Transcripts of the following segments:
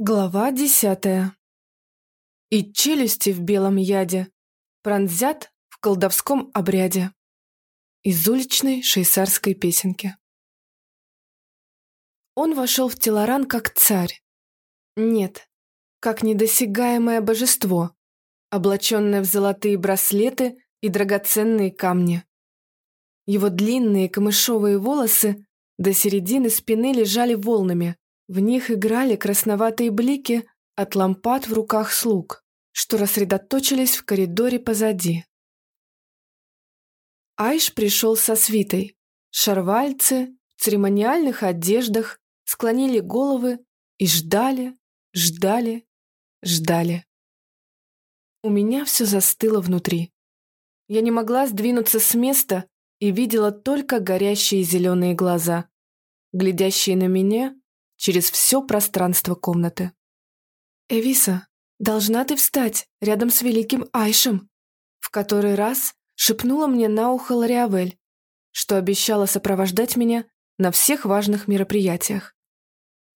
Глава десятая. И челюсти в белом яде пронзят в колдовском обряде. Из уличной шейсарской песенки. Он вошел в Телоран как царь. Нет, как недосягаемое божество, облаченное в золотые браслеты и драгоценные камни. Его длинные камышовые волосы до середины спины лежали волнами, в них играли красноватые блики от лампад в руках слуг, что рассредоточились в коридоре позади. Айш пришел со свитой. Шарвальцы в церемониальных одеждах склонили головы и ждали, ждали, ждали. У меня все застыло внутри. Я не могла сдвинуться с места и видела только горящие зеленые глаза, глядящие на меня через все пространство комнаты. «Эвиса, должна ты встать рядом с великим Айшем», в который раз шепнула мне на ухо Лориавель, что обещала сопровождать меня на всех важных мероприятиях.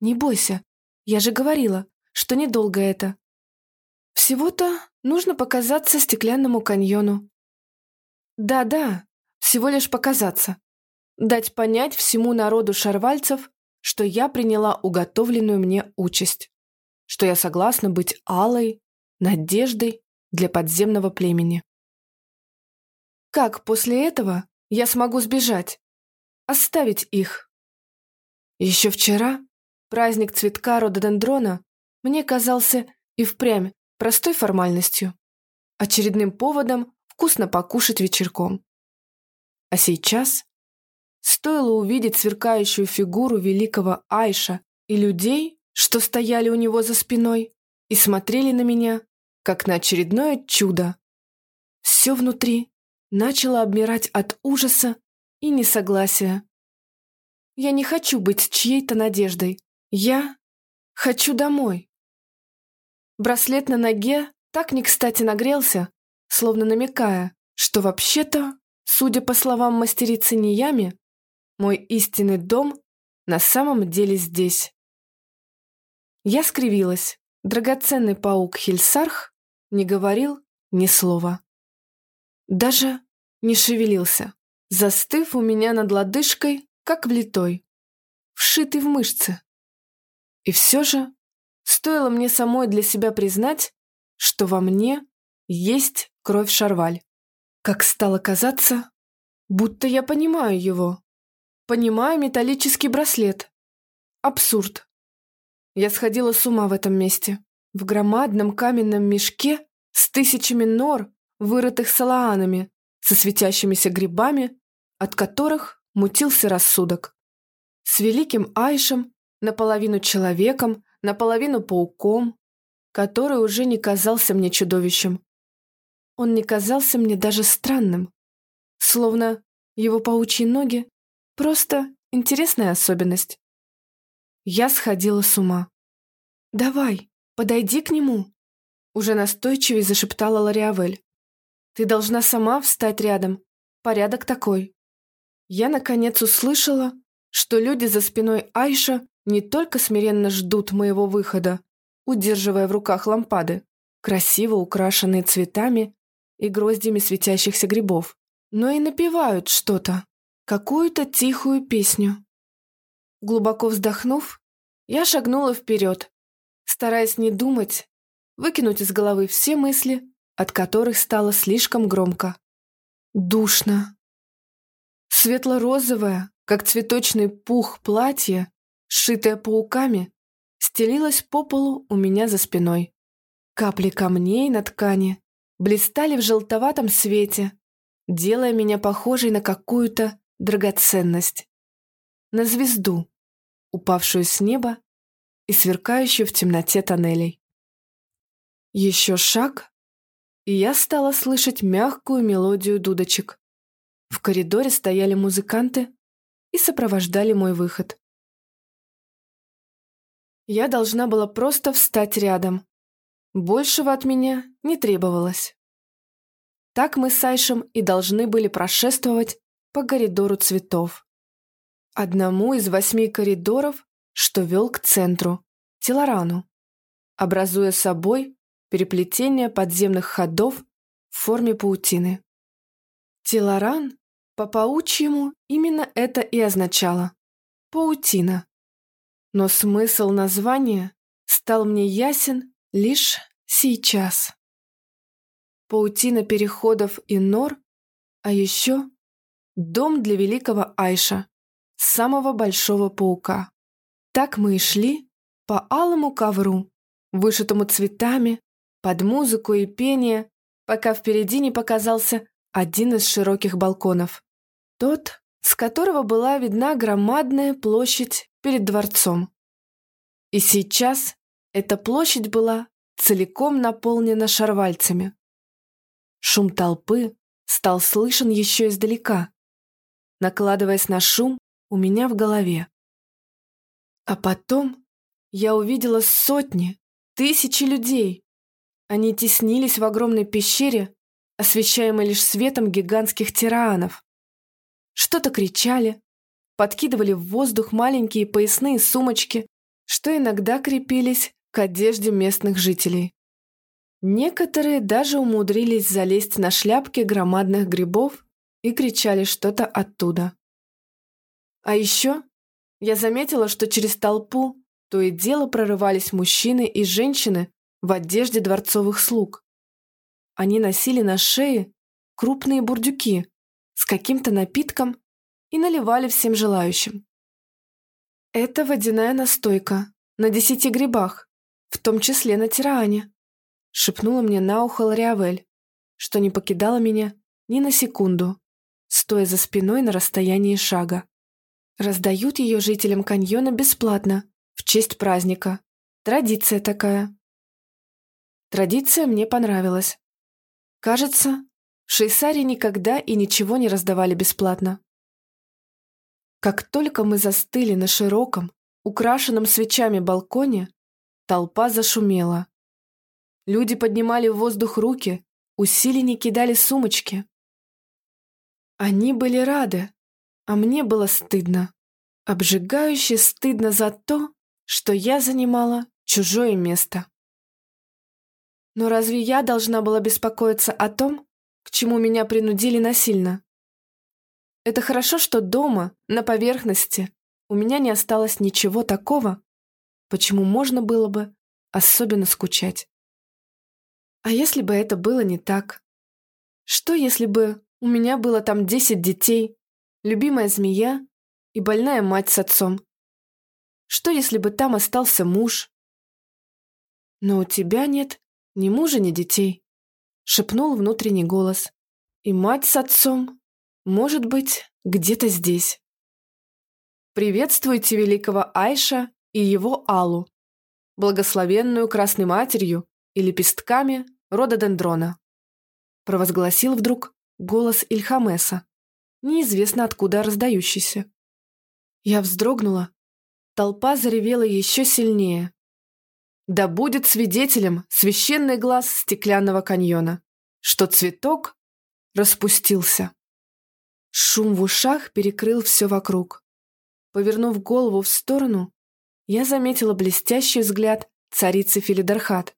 «Не бойся, я же говорила, что недолго это. Всего-то нужно показаться стеклянному каньону». «Да-да, всего лишь показаться. Дать понять всему народу шарвальцев, что я приняла уготовленную мне участь, что я согласна быть алой, надеждой для подземного племени. Как после этого я смогу сбежать? Оставить их? Еще вчера праздник цветка рододендрона мне казался и впрямь простой формальностью, очередным поводом вкусно покушать вечерком. А сейчас Стоило увидеть сверкающую фигуру великого Айша и людей, что стояли у него за спиной и смотрели на меня, как на очередное чудо. Все внутри начало обмирать от ужаса и несогласия. Я не хочу быть чьей-то надеждой. Я хочу домой. Браслет на ноге так не кстати нагрелся, словно намекая, что вообще-то, судя по словам мастерицы Ниями, мой истинный дом на самом деле здесь. Я скривилась. Драгоценный паук Хельсарх не говорил ни слова. Даже не шевелился, застыв у меня над лодыжкой, как влитой, вшитый в мышцы. И все же, стоило мне самой для себя признать, что во мне есть кровь Шарваль. Как стало казаться, будто я понимаю его. Понимаю металлический браслет. Абсурд. Я сходила с ума в этом месте. В громадном каменном мешке с тысячами нор, вырытых салаанами, со светящимися грибами, от которых мутился рассудок. С великим Айшем, наполовину человеком, наполовину пауком, который уже не казался мне чудовищем. Он не казался мне даже странным, словно его паучьи ноги Просто интересная особенность. Я сходила с ума. «Давай, подойди к нему», — уже настойчивее зашептала Лориавель. «Ты должна сама встать рядом. Порядок такой». Я, наконец, услышала, что люди за спиной Айша не только смиренно ждут моего выхода, удерживая в руках лампады, красиво украшенные цветами и гроздями светящихся грибов, но и напевают что-то какую-то тихую песню. Глубоко вздохнув, я шагнула вперед, стараясь не думать, выкинуть из головы все мысли, от которых стало слишком громко. Душно. Светло-розовое, как цветочный пух платье, сшитое пауками, стелилось по полу у меня за спиной. Капли камней на ткани блистали в желтоватом свете, делая меня похожей на какую-то драгоценность, на звезду, упавшую с неба и сверкающую в темноте тоннелей. Еще шаг, и я стала слышать мягкую мелодию дудочек. В коридоре стояли музыканты и сопровождали мой выход. Я должна была просто встать рядом. Большего от меня не требовалось. Так мы с Айшем и должны были прошествовать по коридору цветов. Одному из восьми коридоров, что вел к центру, Телорану, образуя собой переплетение подземных ходов в форме паутины. Телоран по паучьему именно это и означало – паутина. Но смысл названия стал мне ясен лишь сейчас. Паутина переходов и нор, а еще дом для великого Айша, самого большого паука. Так мы и шли по алому ковру, вышитому цветами, под музыку и пение, пока впереди не показался один из широких балконов. Тот, с которого была видна громадная площадь перед дворцом. И сейчас эта площадь была целиком наполнена шарвальцами. Шум толпы стал слышен еще издалека, накладываясь на шум у меня в голове. А потом я увидела сотни, тысячи людей. Они теснились в огромной пещере, освещаемой лишь светом гигантских тираанов. Что-то кричали, подкидывали в воздух маленькие поясные сумочки, что иногда крепились к одежде местных жителей. Некоторые даже умудрились залезть на шляпки громадных грибов и кричали что-то оттуда. А еще я заметила, что через толпу то и дело прорывались мужчины и женщины в одежде дворцовых слуг. Они носили на шее крупные бурдюки с каким-то напитком и наливали всем желающим. Это водяная настойка на десяти грибах, в том числе на тиране, шепнула мне на ухо Лориавель, что не покидала меня ни на секунду, стоя за спиной на расстоянии шага. Раздают ее жителям каньона бесплатно, в честь праздника. Традиция такая. Традиция мне понравилась. Кажется, в Швейцарии никогда и ничего не раздавали бесплатно. Как только мы застыли на широком, украшенном свечами балконе, толпа зашумела. Люди поднимали в воздух руки, усиленно кидали сумочки. Они были рады, а мне было стыдно. Обжигающе стыдно за то, что я занимала чужое место. Но разве я должна была беспокоиться о том, к чему меня принудили насильно? Это хорошо, что дома, на поверхности, у меня не осталось ничего такого, почему можно было бы особенно скучать. А если бы это было не так? Что, если бы у меня было там десять детей, любимая змея и больная мать с отцом. Что, если бы там остался муж? Но у тебя нет ни мужа, ни детей, шепнул внутренний голос. И мать с отцом, может быть, где-то здесь. Приветствуйте великого Айша и его Алу, благословенную Красной Матерью и лепестками рододендрона. Провозгласил вдруг голос Ильхамеса, неизвестно откуда раздающийся. Я вздрогнула. Толпа заревела еще сильнее. Да будет свидетелем священный глаз стеклянного каньона, что цветок распустился. Шум в ушах перекрыл все вокруг. Повернув голову в сторону, я заметила блестящий взгляд царицы Филидархат.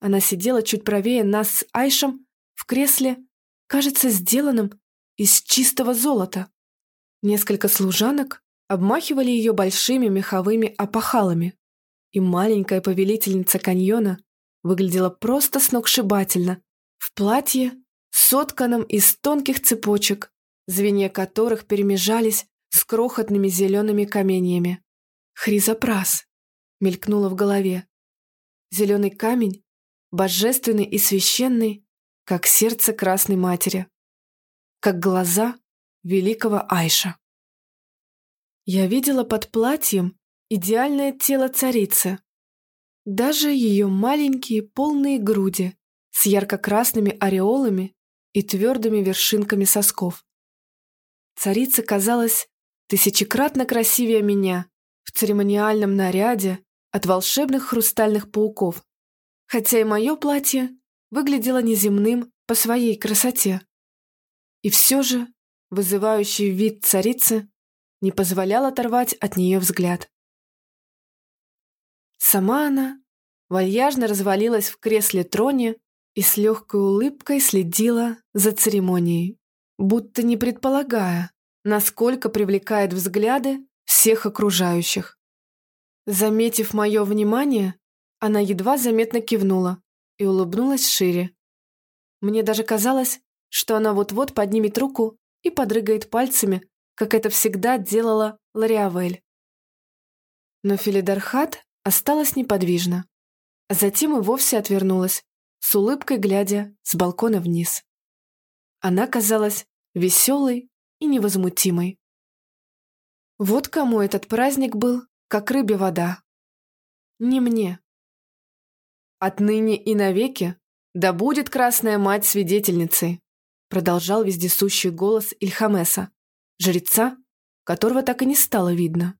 Она сидела чуть правее нас с Айшем в кресле, кажется, сделанном из чистого золота. Несколько служанок обмахивали ее большими меховыми опахалами, и маленькая повелительница каньона выглядела просто сногсшибательно в платье, сотканном из тонких цепочек, звенья которых перемежались с крохотными зелеными каменьями. «Хризопрас!» — мелькнуло в голове. Зеленый камень, божественный и священный, как сердце Красной Матери как глаза великого Айша. Я видела под платьем идеальное тело царицы, даже ее маленькие полные груди с ярко-красными ореолами и твердыми вершинками сосков. Царица казалась тысячекратно красивее меня в церемониальном наряде от волшебных хрустальных пауков, хотя и мое платье выглядело неземным по своей красоте. И все же вызывающий вид царицы не позволял оторвать от нее взгляд. Сама она вальяжно развалилась в кресле троне и с легкой улыбкой следила за церемонией, будто не предполагая, насколько привлекает взгляды всех окружающих. Заметив мое внимание, она едва заметно кивнула и улыбнулась шире. Мне даже казалось, что она вот-вот поднимет руку и подрыгает пальцами, как это всегда делала Лариавель. Но Филидархат осталась неподвижна, а затем и вовсе отвернулась, с улыбкой глядя с балкона вниз. Она казалась веселой и невозмутимой. Вот кому этот праздник был, как рыбе вода. Не мне. Отныне и навеки да будет Красная Мать свидетельницей, продолжал вездесущий голос Ильхамеса, жреца, которого так и не стало видно.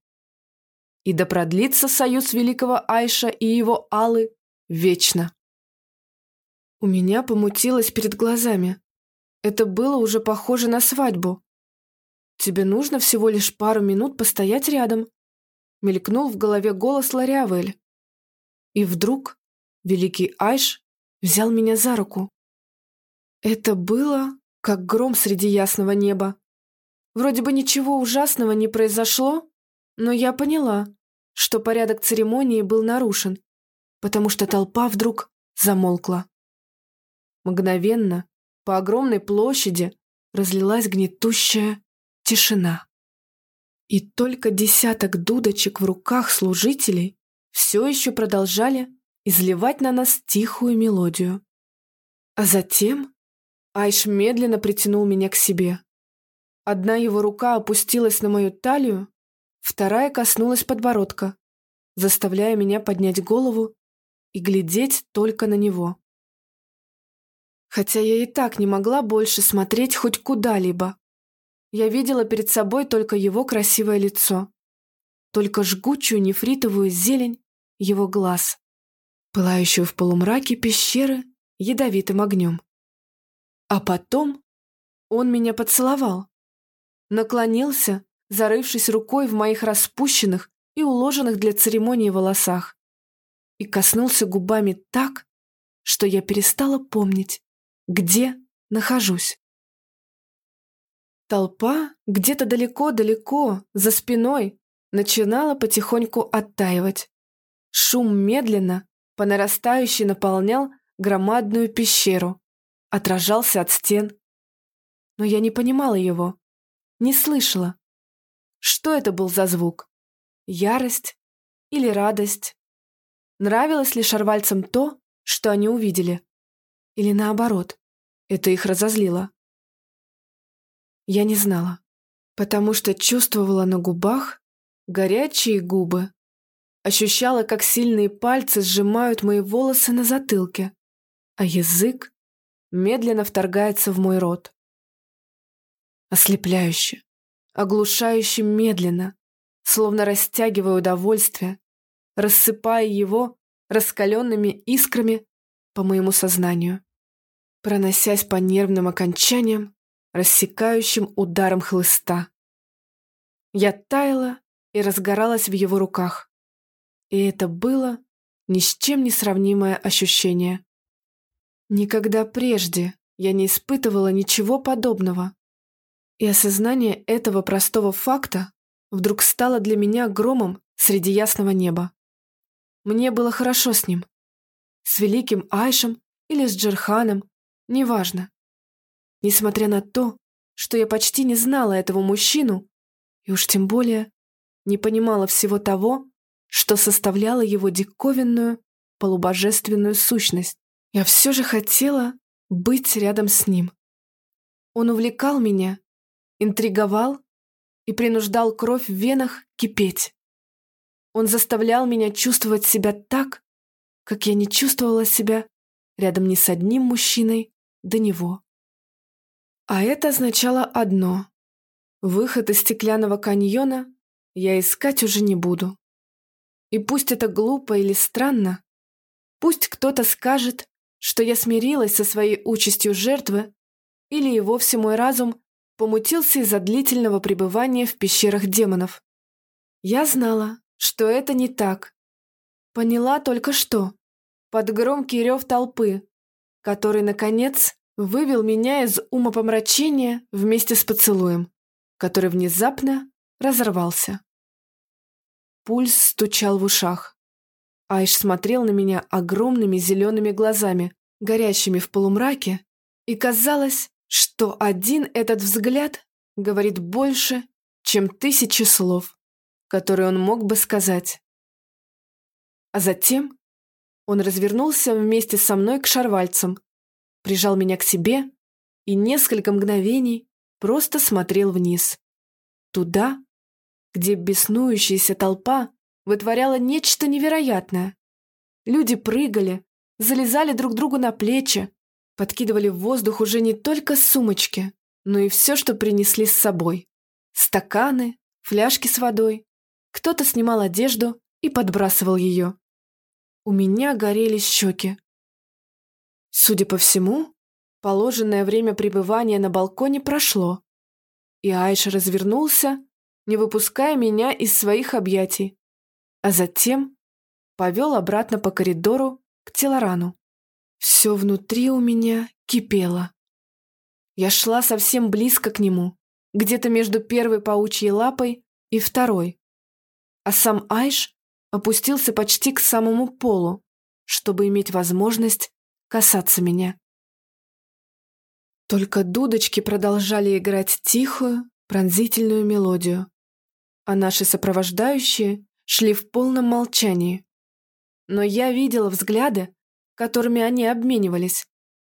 И да продлится союз великого Айша и его Аллы вечно. У меня помутилось перед глазами. Это было уже похоже на свадьбу. Тебе нужно всего лишь пару минут постоять рядом. Мелькнул в голове голос Лариавель. И вдруг великий Айш взял меня за руку. Это было, как гром среди ясного неба. Вроде бы ничего ужасного не произошло, но я поняла, что порядок церемонии был нарушен, потому что толпа вдруг замолкла. Мгновенно по огромной площади разлилась гнетущая тишина. И только десяток дудочек в руках служителей все еще продолжали изливать на нас тихую мелодию. А затем Айш медленно притянул меня к себе. Одна его рука опустилась на мою талию, вторая коснулась подбородка, заставляя меня поднять голову и глядеть только на него. Хотя я и так не могла больше смотреть хоть куда-либо. Я видела перед собой только его красивое лицо, только жгучую нефритовую зелень его глаз, пылающую в полумраке пещеры ядовитым огнем. А потом он меня поцеловал, наклонился, зарывшись рукой в моих распущенных и уложенных для церемонии волосах, и коснулся губами так, что я перестала помнить, где нахожусь. Толпа где-то далеко-далеко, за спиной, начинала потихоньку оттаивать. Шум медленно, по нарастающей наполнял громадную пещеру, отражался от стен. Но я не понимала его, не слышала. Что это был за звук? Ярость или радость? Нравилось ли шарвальцам то, что они увидели? Или наоборот, это их разозлило? Я не знала, потому что чувствовала на губах горячие губы, ощущала, как сильные пальцы сжимают мои волосы на затылке, а язык медленно вторгается в мой рот. Ослепляюще, оглушающе медленно, словно растягивая удовольствие, рассыпая его раскаленными искрами по моему сознанию, проносясь по нервным окончаниям, рассекающим ударом хлыста. Я таяла и разгоралась в его руках. И это было ни с чем не сравнимое ощущение. Никогда прежде я не испытывала ничего подобного. И осознание этого простого факта вдруг стало для меня громом среди ясного неба. Мне было хорошо с ним. С великим Айшем или с Джерханом, неважно. Несмотря на то, что я почти не знала этого мужчину, и уж тем более не понимала всего того, что составляло его диковинную, полубожественную сущность, я все же хотела быть рядом с ним. Он увлекал меня, интриговал и принуждал кровь в венах кипеть. Он заставлял меня чувствовать себя так, как я не чувствовала себя рядом ни с одним мужчиной до него. А это означало одно. Выход из стеклянного каньона я искать уже не буду. И пусть это глупо или странно, пусть кто-то скажет, что я смирилась со своей участью жертвы, или и вовсе мой разум помутился из-за длительного пребывания в пещерах демонов. Я знала, что это не так. Поняла только что, под громкий рев толпы, который, наконец, вывел меня из умопомрачения вместе с поцелуем, который внезапно разорвался. Пульс стучал в ушах. Айш смотрел на меня огромными зелеными глазами, горящими в полумраке, и казалось, что один этот взгляд говорит больше, чем тысячи слов, которые он мог бы сказать. А затем он развернулся вместе со мной к шарвальцам, прижал меня к себе и несколько мгновений просто смотрел вниз. Туда, где беснующаяся толпа вытворяла нечто невероятное. Люди прыгали, залезали друг другу на плечи, подкидывали в воздух уже не только сумочки, но и все, что принесли с собой. Стаканы, фляжки с водой. Кто-то снимал одежду и подбрасывал ее. У меня горели щеки. Судя по всему, положенное время пребывания на балконе прошло, и Айша развернулся, не выпуская меня из своих объятий, а затем повел обратно по коридору к Телорану. Все внутри у меня кипело. Я шла совсем близко к нему, где-то между первой паучьей лапой и второй. А сам Айш опустился почти к самому полу, чтобы иметь возможность касаться меня. Только дудочки продолжали играть тихую, пронзительную мелодию, а наши сопровождающие шли в полном молчании. Но я видела взгляды, которыми они обменивались,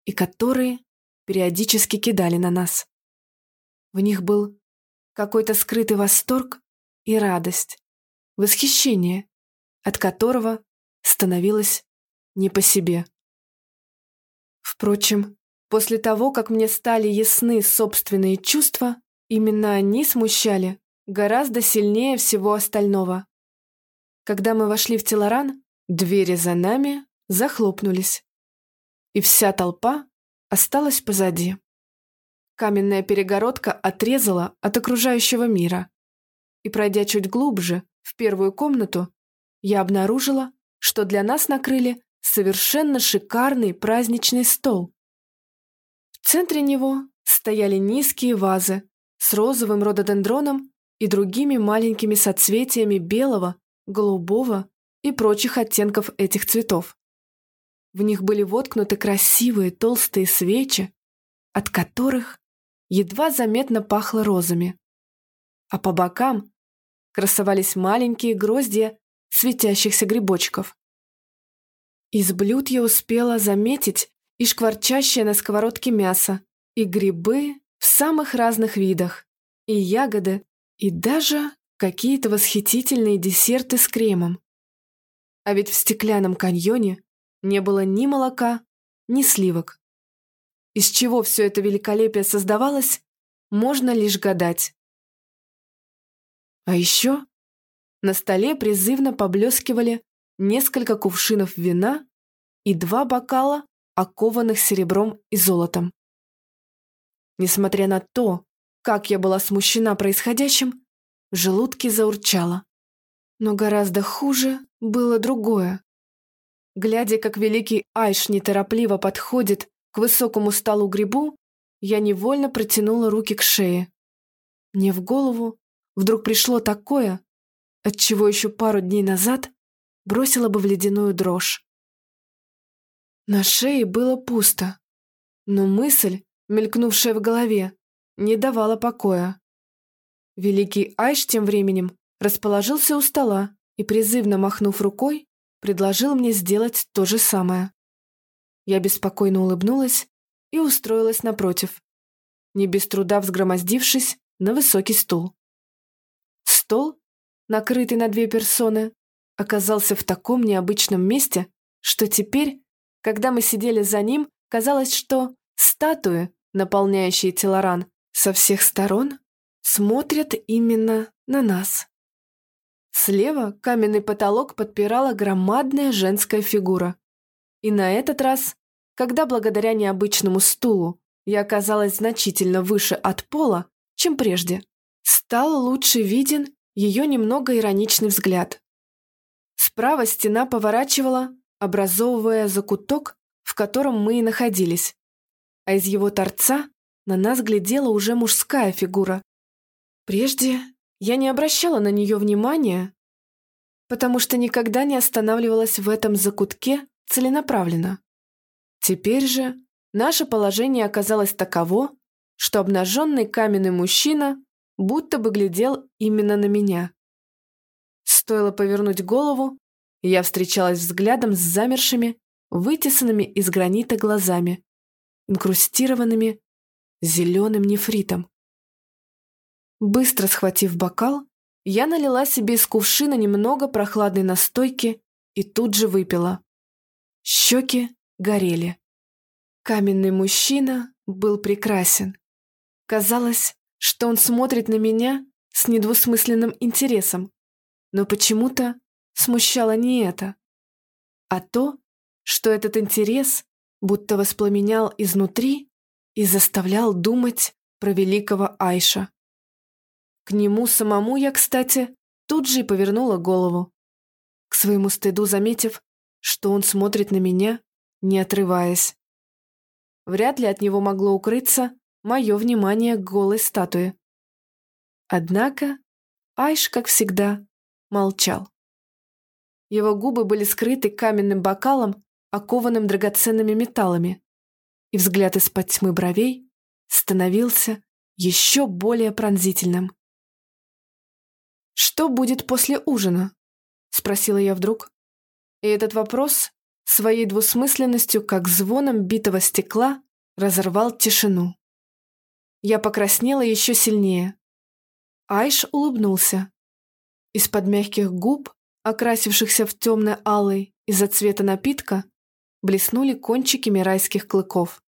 и которые периодически кидали на нас. В них был какой-то скрытый восторг и радость, восхищение, от которого становилось не по себе. Впрочем, после того, как мне стали ясны собственные чувства, именно они смущали гораздо сильнее всего остального. Когда мы вошли в Телоран, двери за нами захлопнулись, и вся толпа осталась позади. Каменная перегородка отрезала от окружающего мира. И пройдя чуть глубже, в первую комнату, я обнаружила, что для нас накрыли совершенно шикарный праздничный стол. В центре него стояли низкие вазы с розовым рододендроном и другими маленькими соцветиями белого, голубого и прочих оттенков этих цветов. В них были воткнуты красивые толстые свечи, от которых едва заметно пахло розами. А по бокам красовались маленькие гроздья светящихся грибочков. Из блюд я успела заметить и шкварчащее на сковородке мясо, и грибы в самых разных видах, и ягоды, и даже какие-то восхитительные десерты с кремом. А ведь в стеклянном каньоне не было ни молока, ни сливок. Из чего все это великолепие создавалось, можно лишь гадать. А еще на столе призывно поблескивали несколько кувшинов вина и два бокала, окованных серебром и золотом. Несмотря на то, как я была смущена происходящим, в желудке заурчало. Но гораздо хуже было другое. Глядя, как великий Айш неторопливо подходит к высокому столу грибу, я невольно протянула руки к шее. Мне в голову вдруг пришло такое, от чего еще пару дней назад бросила бы в ледяную дрожь. На шее было пусто, но мысль, мелькнувшая в голове, не давала покоя. Великий Айш тем временем расположился у стола и, призывно махнув рукой, предложил мне сделать то же самое. Я беспокойно улыбнулась и устроилась напротив, не без труда взгромоздившись на высокий стул. Стол, накрытый на две персоны, оказался в таком необычном месте, что теперь, когда мы сидели за ним, казалось, что статуи, наполняющие Телоран со всех сторон, смотрят именно на нас. Слева каменный потолок подпирала громадная женская фигура. И на этот раз, когда благодаря необычному стулу я оказалась значительно выше от пола, чем прежде, стал лучше виден ее немного ироничный взгляд. Справа стена поворачивала образовывая закуток, в котором мы и находились. А из его торца на нас глядела уже мужская фигура. Прежде я не обращала на нее внимания, потому что никогда не останавливалась в этом закутке целенаправленно. Теперь же наше положение оказалось таково, что обнаженный каменный мужчина будто бы глядел именно на меня. Стоило повернуть голову, и я встречалась взглядом с замершими, вытесанными из гранита глазами, инкрустированными зеленым нефритом. Быстро схватив бокал, я налила себе из кувшина немного прохладной настойки и тут же выпила. Щеки горели. Каменный мужчина был прекрасен. Казалось, что он смотрит на меня с недвусмысленным интересом, но почему-то смущало не это, а то, что этот интерес будто воспламенял изнутри и заставлял думать про великого Айша. К нему самому я, кстати, тут же и повернула голову, к своему стыду заметив, что он смотрит на меня, не отрываясь. Вряд ли от него могло укрыться мое внимание к голой статуе. Однако Айш, как всегда, молчал. Его губы были скрыты каменным бокалом, окованным драгоценными металлами, и взгляд из-под тьмы бровей становился еще более пронзительным. «Что будет после ужина?» — спросила я вдруг. И этот вопрос своей двусмысленностью, как звоном битого стекла, разорвал тишину. Я покраснела еще сильнее. Айш улыбнулся. Из-под мягких губ, окрасившихся в темно-алый из-за цвета напитка, блеснули кончики мирайских клыков.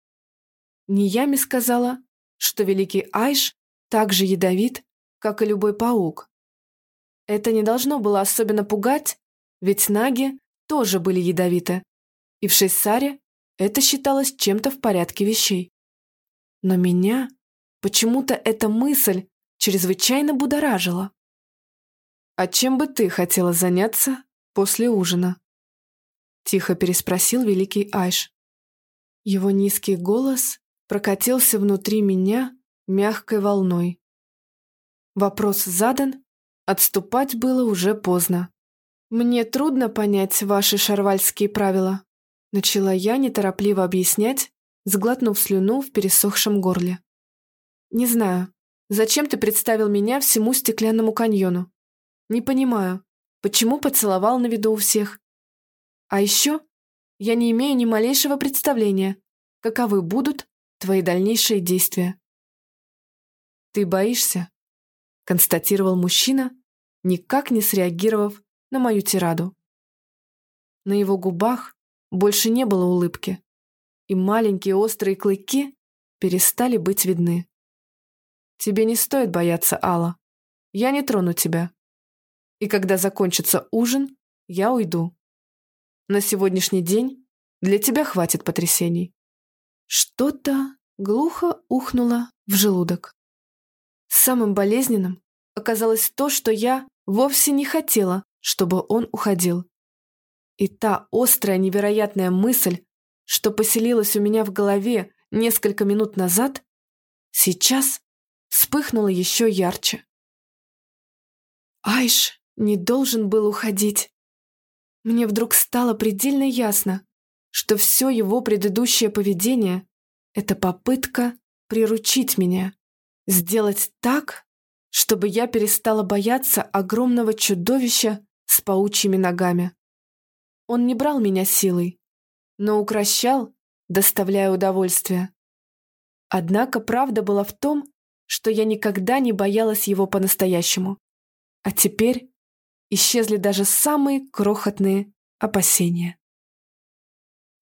Ниями сказала, что великий Айш так же ядовит, как и любой паук, это не должно было особенно пугать, ведь наги тоже были ядовиты, и в Шейсаре это считалось чем-то в порядке вещей. Но меня почему-то эта мысль чрезвычайно будоражила. «А чем бы ты хотела заняться после ужина?» Тихо переспросил великий Айш. Его низкий голос прокатился внутри меня мягкой волной. Вопрос задан, Отступать было уже поздно. «Мне трудно понять ваши шарвальские правила», начала я неторопливо объяснять, сглотнув слюну в пересохшем горле. «Не знаю, зачем ты представил меня всему стеклянному каньону? Не понимаю, почему поцеловал на виду у всех? А еще я не имею ни малейшего представления, каковы будут твои дальнейшие действия». «Ты боишься?» констатировал мужчина, никак не среагировав на мою тираду. На его губах больше не было улыбки, и маленькие острые клыки перестали быть видны. «Тебе не стоит бояться, Алла. Я не трону тебя. И когда закончится ужин, я уйду. На сегодняшний день для тебя хватит потрясений». Что-то глухо ухнуло в желудок. Самым болезненным оказалось то, что я вовсе не хотела, чтобы он уходил. И та острая невероятная мысль, что поселилась у меня в голове несколько минут назад, сейчас вспыхнула еще ярче. Айш не должен был уходить. Мне вдруг стало предельно ясно, что все его предыдущее поведение — это попытка приручить меня. Сделать так, чтобы я перестала бояться огромного чудовища с паучьими ногами. Он не брал меня силой, но укращал, доставляя удовольствие. Однако правда была в том, что я никогда не боялась его по-настоящему. А теперь исчезли даже самые крохотные опасения.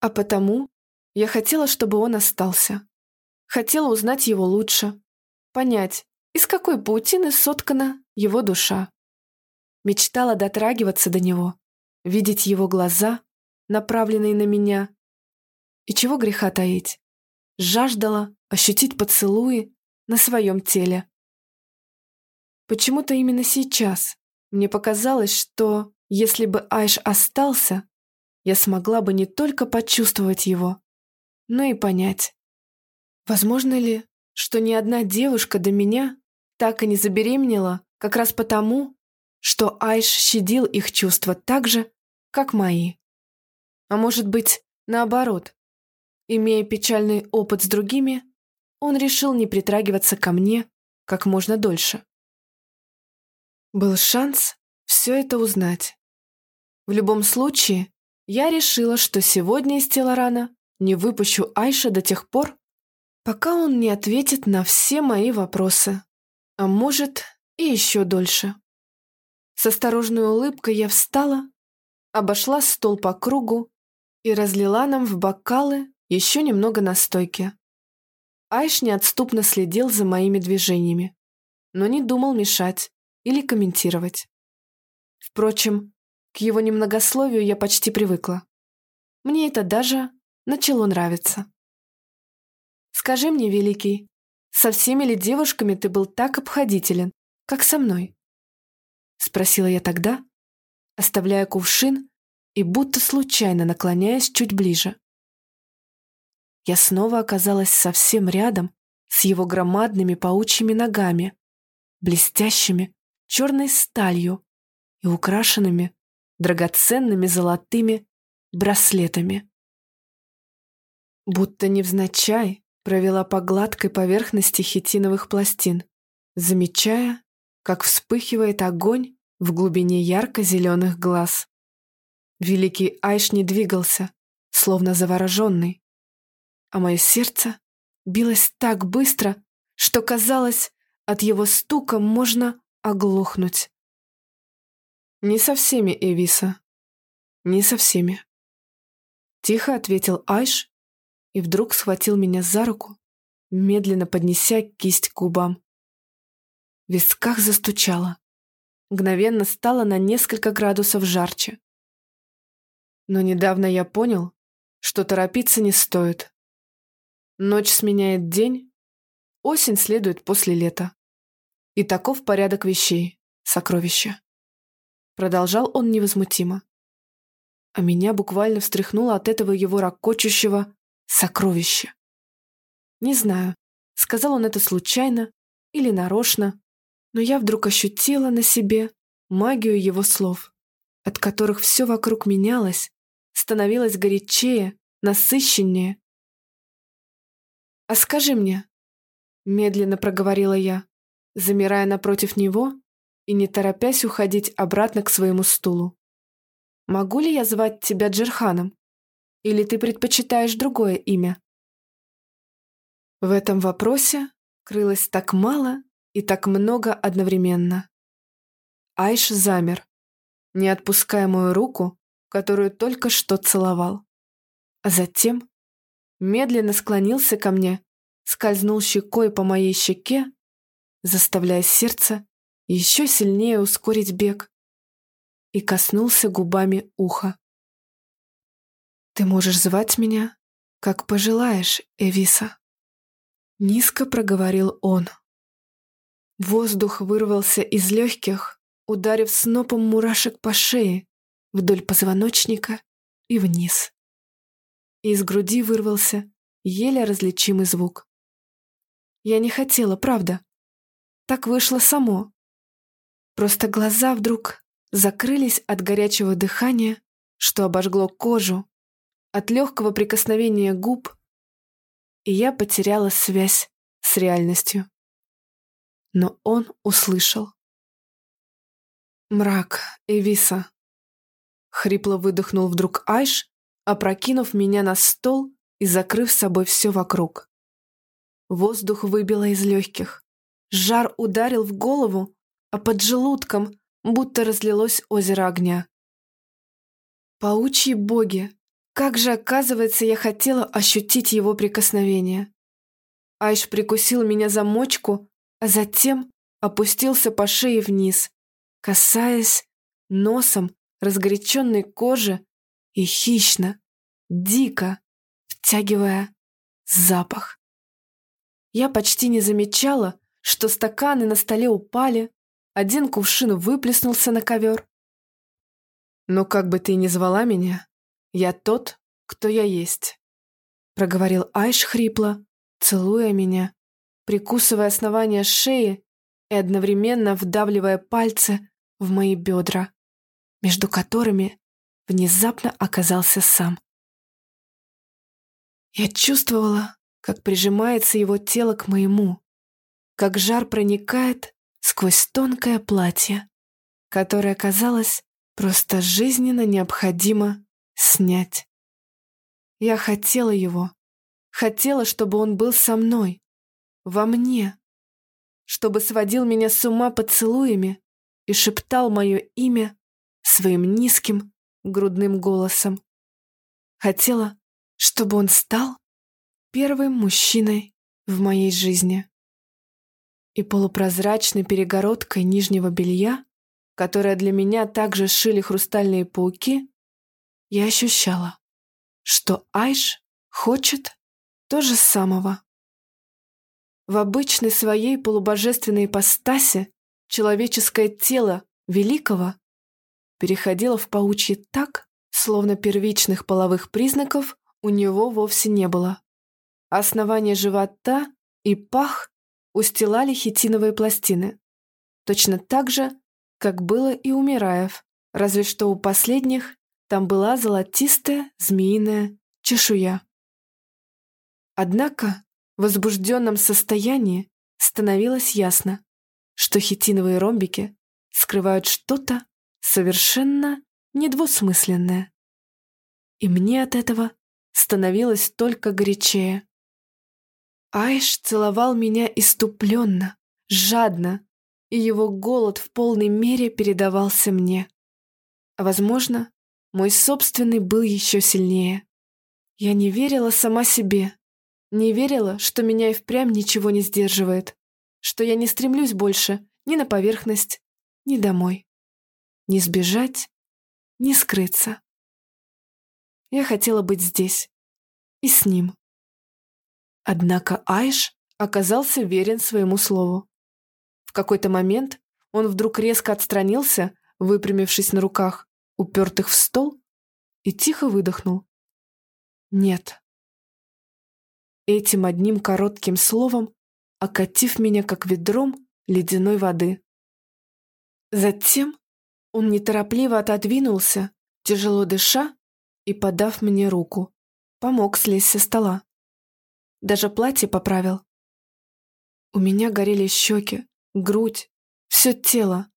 А потому я хотела, чтобы он остался. Хотела узнать его лучше, понять, из какой паутины соткана его душа. Мечтала дотрагиваться до него, видеть его глаза, направленные на меня. И чего греха таить? Жаждала ощутить поцелуи на своем теле. Почему-то именно сейчас мне показалось, что если бы Айш остался, я смогла бы не только почувствовать его, но и понять. Возможно ли, что ни одна девушка до меня так и не забеременела как раз потому, что Айш щадил их чувства так же, как мои. А может быть, наоборот. Имея печальный опыт с другими, он решил не притрагиваться ко мне как можно дольше. Был шанс все это узнать. В любом случае, я решила, что сегодня из Телорана не выпущу Айша до тех пор, пока он не ответит на все мои вопросы. А может, и еще дольше. С осторожной улыбкой я встала, обошла стол по кругу и разлила нам в бокалы еще немного настойки. Айш неотступно следил за моими движениями, но не думал мешать или комментировать. Впрочем, к его немногословию я почти привыкла. Мне это даже начало нравиться. «Скажи мне, Великий, со всеми ли девушками ты был так обходителен, как со мной?» Спросила я тогда, оставляя кувшин и будто случайно наклоняясь чуть ближе. Я снова оказалась совсем рядом с его громадными паучьими ногами, блестящими черной сталью и украшенными драгоценными золотыми браслетами. Будто невзначай провела по гладкой поверхности хитиновых пластин, замечая, как вспыхивает огонь в глубине ярко-зеленых глаз. Великий Айш не двигался, словно завороженный, а мое сердце билось так быстро, что казалось, от его стука можно оглохнуть. «Не со всеми, Эвиса. Не со всеми». Тихо ответил Айш и вдруг схватил меня за руку, медленно поднеся кисть к губам. В висках застучало. Мгновенно стало на несколько градусов жарче. Но недавно я понял, что торопиться не стоит. Ночь сменяет день, осень следует после лета. И таков порядок вещей, сокровища. Продолжал он невозмутимо. А меня буквально встряхнуло от этого его ракочущего сокровища. Не знаю, сказал он это случайно или нарочно, но я вдруг ощутила на себе магию его слов, от которых все вокруг менялось, становилось горячее, насыщеннее. «А скажи мне», — медленно проговорила я, замирая напротив него и не торопясь уходить обратно к своему стулу. «Могу ли я звать тебя Джерханом? Или ты предпочитаешь другое имя?» В этом вопросе крылось так мало и так много одновременно. Айш замер, не отпуская мою руку, которую только что целовал. А затем медленно склонился ко мне, скользнул щекой по моей щеке, заставляя сердце еще сильнее ускорить бег и коснулся губами уха. «Ты можешь звать меня, как пожелаешь, Эвиса», — низко проговорил он. Воздух вырвался из легких, ударив снопом мурашек по шее, вдоль позвоночника и вниз. Из груди вырвался еле различимый звук. Я не хотела, правда. Так вышло само. Просто глаза вдруг закрылись от горячего дыхания, что обожгло кожу, от легкого прикосновения губ, и я потеряла связь с реальностью. Но он услышал. «Мрак, Эвиса!» Хрипло выдохнул вдруг Айш, опрокинув меня на стол и закрыв собой все вокруг. Воздух выбило из легких. Жар ударил в голову, а под желудком будто разлилось озеро огня. Паучьи боги! Как же, оказывается, я хотела ощутить его прикосновение. Айш прикусил меня за мочку, а затем опустился по шее вниз, касаясь носом разгоряченной кожи и хищно, дико втягивая запах. Я почти не замечала, что стаканы на столе упали, один кувшин выплеснулся на ковер. Но как бы ты ни звала меня, Я тот, кто я есть», — проговорил Айш хрипло, целуя меня, прикусывая основание шеи и одновременно вдавливая пальцы в мои бедра, между которыми внезапно оказался сам. Я чувствовала, как прижимается его тело к моему, как жар проникает сквозь тонкое платье, которое, казалось, просто жизненно необходимо снять. Я хотела его, хотела, чтобы он был со мной, во мне, чтобы сводил меня с ума поцелуями и шептал мое имя своим низким грудным голосом. Хотела, чтобы он стал первым мужчиной в моей жизни. И полупрозрачной перегородкой нижнего белья, которая для меня также шили хрустальные пауки, я ощущала, что Айш хочет то же самого. В обычной своей полубожественной ипостаси человеческое тело великого переходило в паучье так, словно первичных половых признаков у него вовсе не было. Основание живота и пах устилали хитиновые пластины. Точно так же, как было и у Мираев, разве что у последних там была золотистая змеиная чешуя. Однако в возбужденном состоянии становилось ясно, что хитиновые ромбики скрывают что-то совершенно недвусмысленное. И мне от этого становилось только горячее. Айш целовал меня иступленно, жадно, и его голод в полной мере передавался мне. Возможно, мой собственный был еще сильнее. Я не верила сама себе, не верила, что меня и впрямь ничего не сдерживает, что я не стремлюсь больше ни на поверхность, ни домой. Ни сбежать, ни скрыться. Я хотела быть здесь и с ним. Однако Айш оказался верен своему слову. В какой-то момент он вдруг резко отстранился, выпрямившись на руках, упертых в стол, и тихо выдохнул. «Нет» этим одним коротким словом окатив меня как ведром ледяной воды. Затем он неторопливо отодвинулся, тяжело дыша и подав мне руку, помог слезть со стола. Даже платье поправил. У меня горели щеки, грудь, все тело.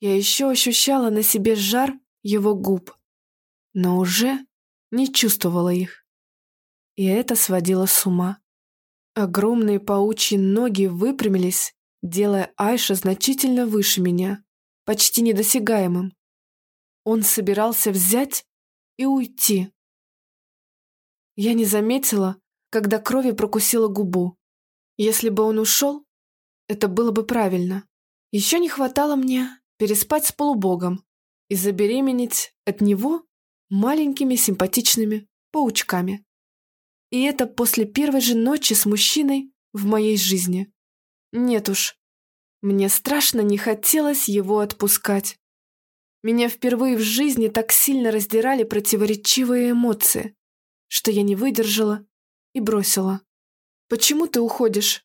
Я еще ощущала на себе жар его губ, но уже не чувствовала их и это сводило с ума. Огромные паучьи ноги выпрямились, делая Айша значительно выше меня, почти недосягаемым. Он собирался взять и уйти. Я не заметила, когда крови прокусила губу. Если бы он ушел, это было бы правильно. Еще не хватало мне переспать с полубогом и забеременеть от него маленькими симпатичными паучками. И это после первой же ночи с мужчиной в моей жизни. Нет уж, мне страшно не хотелось его отпускать. Меня впервые в жизни так сильно раздирали противоречивые эмоции, что я не выдержала и бросила. «Почему ты уходишь?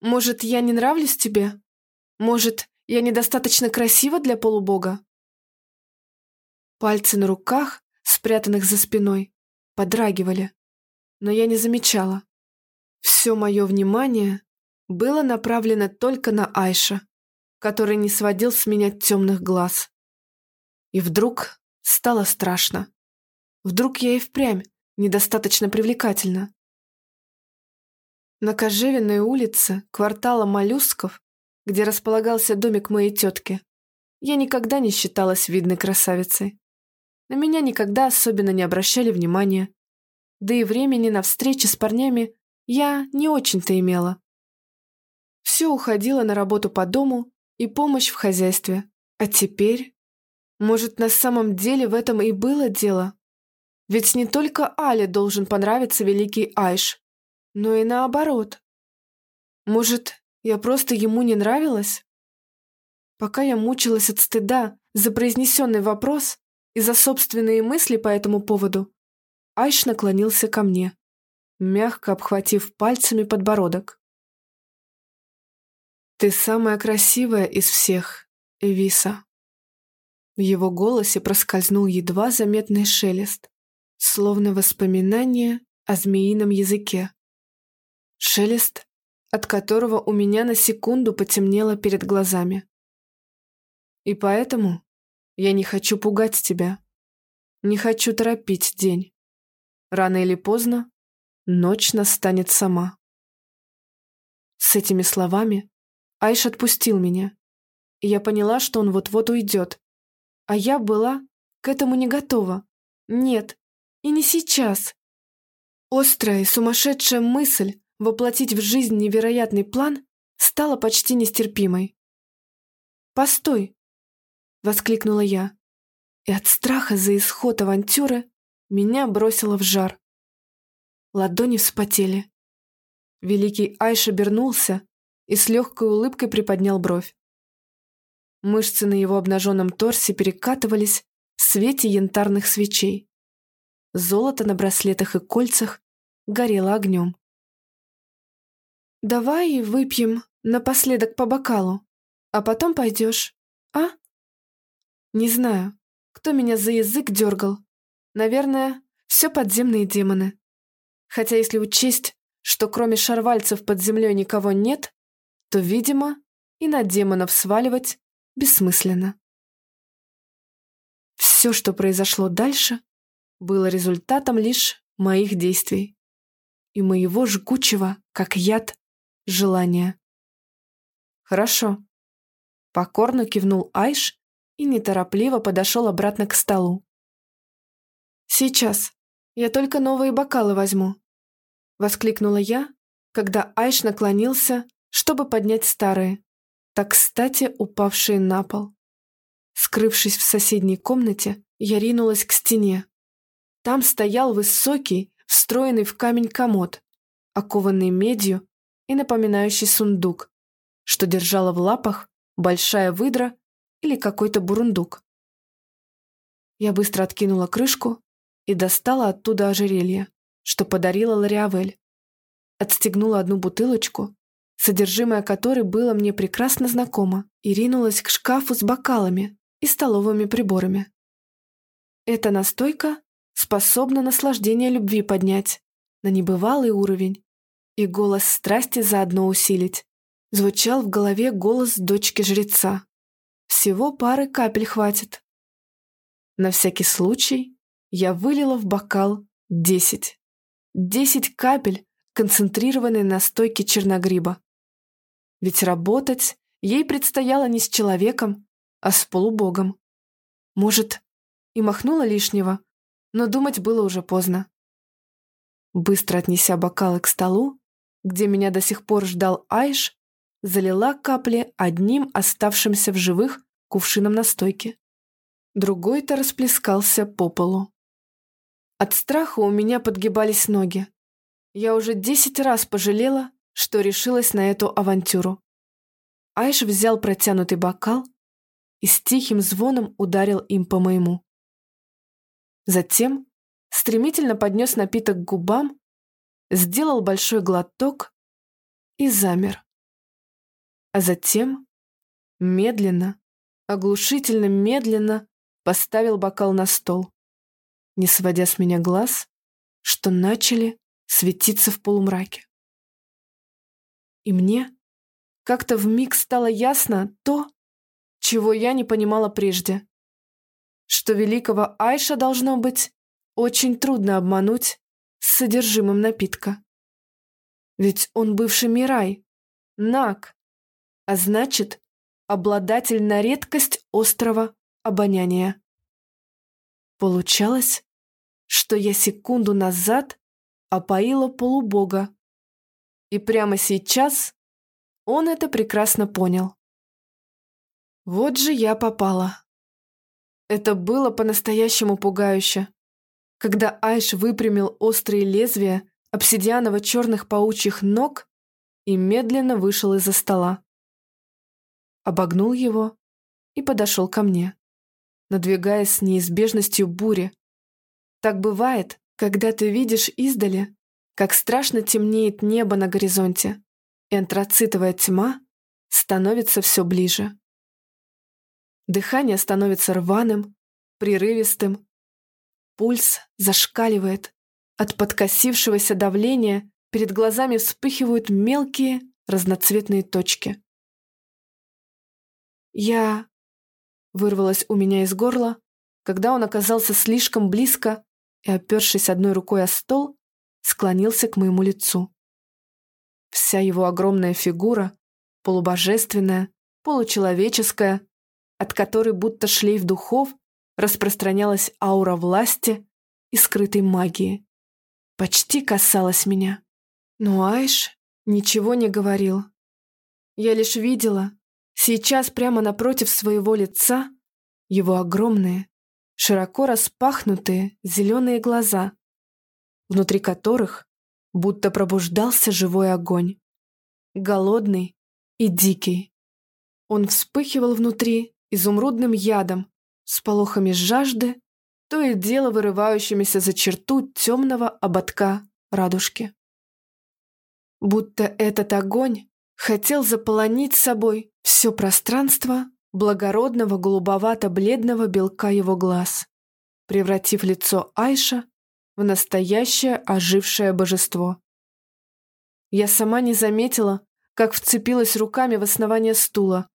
Может, я не нравлюсь тебе? Может, я недостаточно красива для полубога?» Пальцы на руках, спрятанных за спиной, подрагивали но я не замечала. Все мое внимание было направлено только на Айша, который не сводил с меня темных глаз. И вдруг стало страшно. Вдруг я и впрямь недостаточно привлекательна. На Кожевенной улице, квартала моллюсков, где располагался домик моей тетки, я никогда не считалась видной красавицей. На меня никогда особенно не обращали внимания, да и времени на встречи с парнями я не очень-то имела. Все уходило на работу по дому и помощь в хозяйстве. А теперь... Может, на самом деле в этом и было дело? Ведь не только Але должен понравиться великий Айш, но и наоборот. Может, я просто ему не нравилась? Пока я мучилась от стыда за произнесенный вопрос, и за собственные мысли по этому поводу, Айш наклонился ко мне, мягко обхватив пальцами подбородок. «Ты самая красивая из всех, Эвиса». В его голосе проскользнул едва заметный шелест, словно воспоминание о змеином языке. Шелест, от которого у меня на секунду потемнело перед глазами. И поэтому я не хочу пугать тебя. Не хочу торопить день. Рано или поздно ночь настанет сама. С этими словами Айш отпустил меня, и я поняла, что он вот-вот уйдет. А я была к этому не готова. Нет, и не сейчас. Острая и сумасшедшая мысль воплотить в жизнь невероятный план стала почти нестерпимой. «Постой!» — воскликнула я. И от страха за исход авантюры меня бросило в жар. Ладони вспотели. Великий Айш обернулся и с легкой улыбкой приподнял бровь. Мышцы на его обнаженном торсе перекатывались в свете янтарных свечей. Золото на браслетах и кольцах горело огнем. «Давай выпьем напоследок по бокалу, а потом пойдешь, а?» «Не знаю, кто меня за язык дергал. Наверное, все подземные демоны. Хотя если учесть, что кроме шарвальцев под землей никого нет, то, видимо, и на демонов сваливать бессмысленно. Все, что произошло дальше, было результатом лишь моих действий и моего жгучего, как яд, желания. «Хорошо», — покорно кивнул Айш и неторопливо подошел обратно к столу. «Сейчас. Я только новые бокалы возьму», — воскликнула я, когда Айш наклонился, чтобы поднять старые, так кстати упавшие на пол. Скрывшись в соседней комнате, я ринулась к стене. Там стоял высокий, встроенный в камень комод, окованный медью и напоминающий сундук, что держала в лапах большая выдра или какой-то бурундук. Я быстро откинула крышку и достала оттуда ожерелье, что подарила Лориавель. Отстегнула одну бутылочку, содержимое которой было мне прекрасно знакомо, и ринулась к шкафу с бокалами и столовыми приборами. Эта настойка способна наслаждение любви поднять на небывалый уровень и голос страсти заодно усилить. Звучал в голове голос дочки жреца. Всего пары капель хватит. На всякий случай я вылила в бокал десять. Десять капель концентрированной настойки черногриба. Ведь работать ей предстояло не с человеком, а с полубогом. Может, и махнула лишнего, но думать было уже поздно. Быстро отнеся бокалы к столу, где меня до сих пор ждал Айш, залила капли одним оставшимся в живых кувшином настойки. Другой-то расплескался по полу. От страха у меня подгибались ноги. Я уже десять раз пожалела, что решилась на эту авантюру. Айш взял протянутый бокал и с тихим звоном ударил им по моему. Затем стремительно поднес напиток к губам сделал большой глоток и замер. А затем медленно, оглушительно медленно поставил бокал на стол, не сводя с меня глаз, что начали светиться в полумраке. И мне как-то вмиг стало ясно то, чего я не понимала прежде, что великого Айша должно быть очень трудно обмануть с содержимым напитка. Ведь он бывший Мирай, Нак, а значит, обладатель на редкость острого обоняния. Получалось, что я секунду назад опоила полубога, и прямо сейчас он это прекрасно понял. Вот же я попала. Это было по-настоящему пугающе когда Айш выпрямил острые лезвия обсидианово-черных паучьих ног и медленно вышел из-за стола. Обогнул его и подошел ко мне. надвигаясь с неизбежностью бури. Так бывает, когда ты видишь издали, как страшно темнеет небо на горизонте, и антрацитовая тьма становится все ближе. Дыхание становится рваным, прерывистым. Пульс зашкаливает. От подкосившегося давления перед глазами вспыхивают мелкие разноцветные точки. «Я...» — вырвалось у меня из горла, когда он оказался слишком близко и, опершись одной рукой о стол, склонился к моему лицу. Вся его огромная фигура, полубожественная, получеловеческая, от которой будто шлейф духов распространялась аура власти и скрытой магии. Почти касалась меня. Но Айш ничего не говорил. Я лишь видела, сейчас прямо напротив своего лица, его огромные, широко распахнутые зеленые глаза, внутри которых будто пробуждался живой огонь. Голодный и дикий. Он вспыхивал внутри изумрудным ядом, с полохами жажды, то и дело вырывающимися за черту темного ободка радужки. Будто этот огонь хотел заполонить собой все пространство благородного голубовато-бледного белка его глаз, превратив лицо Айша в настоящее ожившее божество. Я сама не заметила, как вцепилась руками в основание стула,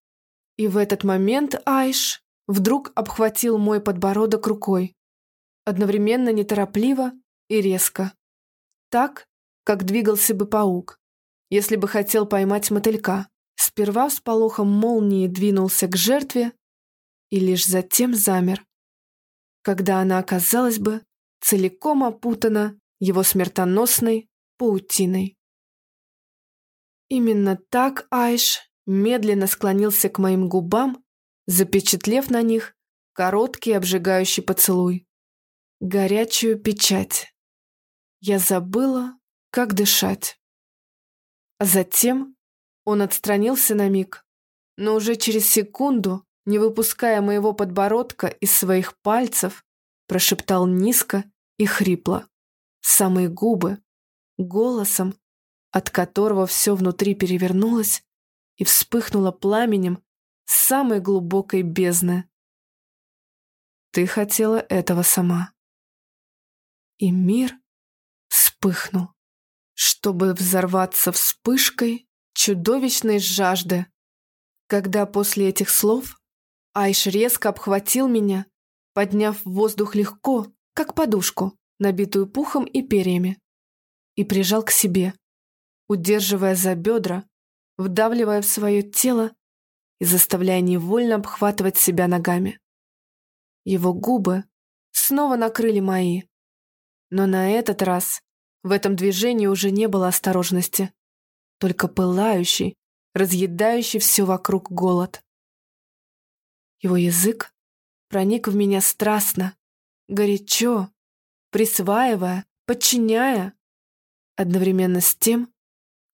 и в этот момент Айш вдруг обхватил мой подбородок рукой, одновременно неторопливо и резко, так, как двигался бы паук, если бы хотел поймать мотылька. Сперва с полохом молнии двинулся к жертве и лишь затем замер, когда она оказалась бы целиком опутана его смертоносной паутиной. Именно так Айш медленно склонился к моим губам, запечатлев на них короткий обжигающий поцелуй. Горячую печать. Я забыла, как дышать. А затем он отстранился на миг, но уже через секунду, не выпуская моего подбородка из своих пальцев, прошептал низко и хрипло, самые губы, голосом, от которого все внутри перевернулось и вспыхнуло пламенем самой глубокой бездны. Ты хотела этого сама. И мир вспыхнул, чтобы взорваться вспышкой чудовищной жажды, когда после этих слов Айш резко обхватил меня, подняв в воздух легко, как подушку, набитую пухом и перьями, и прижал к себе, удерживая за бедра, вдавливая в свое тело и заставляя невольно обхватывать себя ногами. Его губы снова накрыли мои, но на этот раз в этом движении уже не было осторожности, только пылающий, разъедающий все вокруг голод. Его язык проник в меня страстно, горячо, присваивая, подчиняя, одновременно с тем,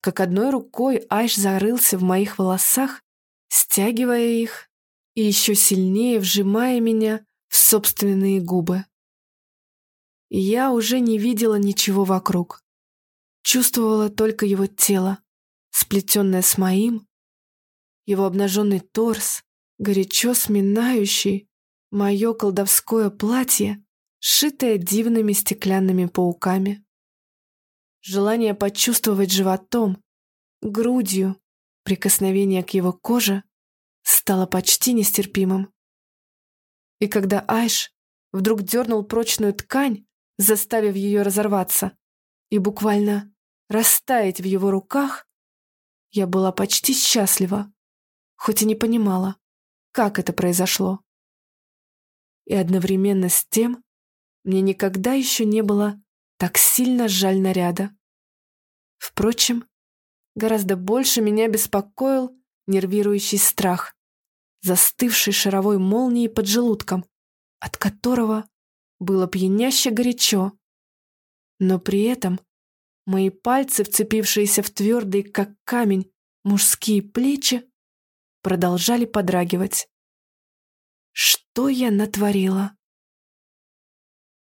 как одной рукой Айш зарылся в моих волосах, стягивая их и еще сильнее вжимая меня в собственные губы. Я уже не видела ничего вокруг. Чувствовала только его тело, сплетенное с моим, его обнаженный торс, горячо сминающий мое колдовское платье, сшитое дивными стеклянными пауками. Желание почувствовать животом, грудью, прикосновение к его коже стало почти нестерпимым. И когда Айш вдруг дернул прочную ткань, заставив ее разорваться, и буквально растаять в его руках, я была почти счастлива, хоть и не понимала, как это произошло. И одновременно с тем мне никогда еще не было так сильно жаль наряда. Впрочем, гораздо больше меня беспокоил нервирующий страх, застывший шаровой молнией под желудком, от которого было пьяняще горячо. Но при этом мои пальцы, вцепившиеся в твердые, как камень, мужские плечи, продолжали подрагивать. что я натворила.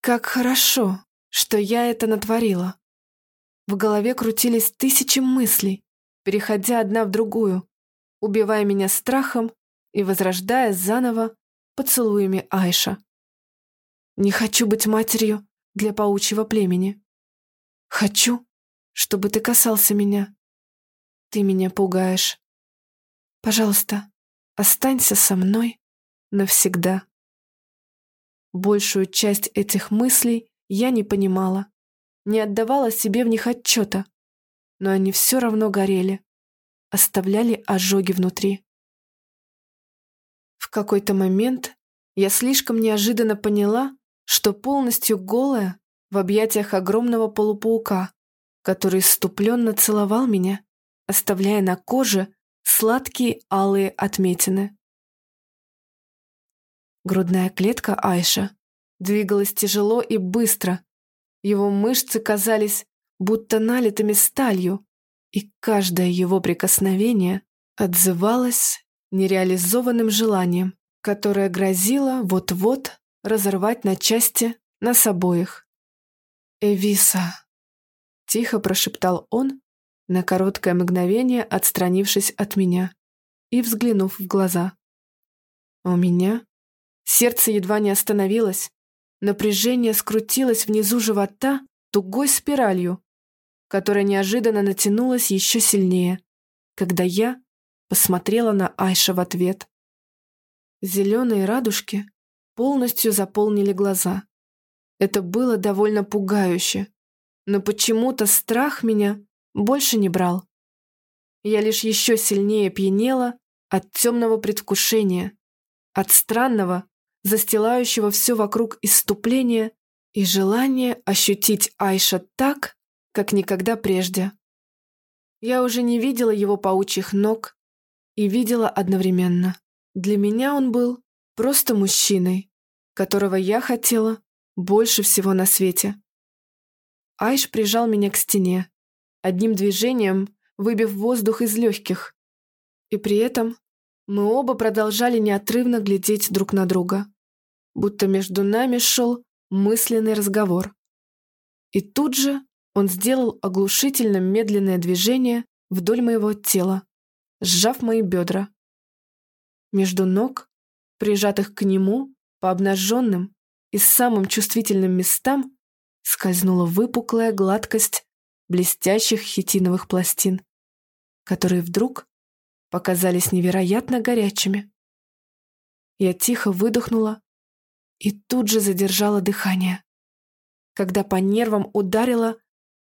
Как хорошо, что я это натворила. В голове крутились тысячи мыслей, переходя одна в другую, убивая меня страхом и возрождая заново поцелуями Айша. Не хочу быть матерью для паучьего племени. Хочу, чтобы ты касался меня. Ты меня пугаешь. Пожалуйста, останься со мной навсегда. Большую часть этих мыслей я не понимала, не отдавала себе в них отчета, но они все равно горели, оставляли ожоги внутри. В какой-то момент я слишком неожиданно поняла, что полностью голая в объятиях огромного полупаука, который ступленно целовал меня, оставляя на коже сладкие алые отметины. Грудная клетка Айша двигалась тяжело и быстро. Его мышцы казались будто налитыми сталью, и каждое его прикосновение отзывалось нереализованным желанием, которое грозило вот-вот разорвать на части нас обоих. «Эвиса!» — тихо прошептал он, на короткое мгновение отстранившись от меня и взглянув в глаза. У меня Сердце едва не остановилось. Напряжение скрутилось внизу живота тугой спиралью, которая неожиданно натянулась еще сильнее, когда я посмотрела на Айша в ответ. Зеленые радужки полностью заполнили глаза. Это было довольно пугающе, но почему-то страх меня больше не брал. Я лишь еще сильнее пьянела от темного предвкушения, от странного, застилающего все вокруг иступления и желание ощутить Айша так, как никогда прежде. Я уже не видела его паучьих ног и видела одновременно. Для меня он был просто мужчиной, которого я хотела больше всего на свете. Айш прижал меня к стене, одним движением выбив воздух из легких. И при этом мы оба продолжали неотрывно глядеть друг на друга будто между нами шел мысленный разговор. И тут же он сделал оглушительно медленное движение вдоль моего тела, сжав мои бедра. Между ног, прижатых к нему, по обнаженным и самым чувствительным местам, скользнула выпуклая гладкость блестящих хитиновых пластин, которые вдруг показались невероятно горячими. Я тихо выдохнула и тут же задержала дыхание, когда по нервам ударило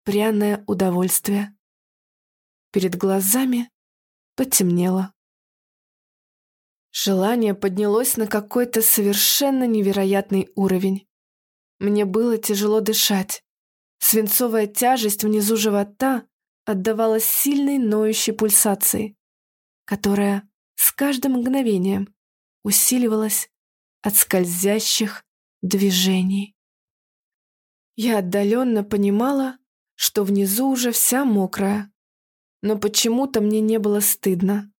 пряное удовольствие. Перед глазами потемнело. Желание поднялось на какой-то совершенно невероятный уровень. Мне было тяжело дышать. Свинцовая тяжесть внизу живота отдавалась сильной ноющей пульсацией, которая с каждым мгновением усиливалась от скользящих движений. Я отдаленно понимала, что внизу уже вся мокрая, но почему-то мне не было стыдно.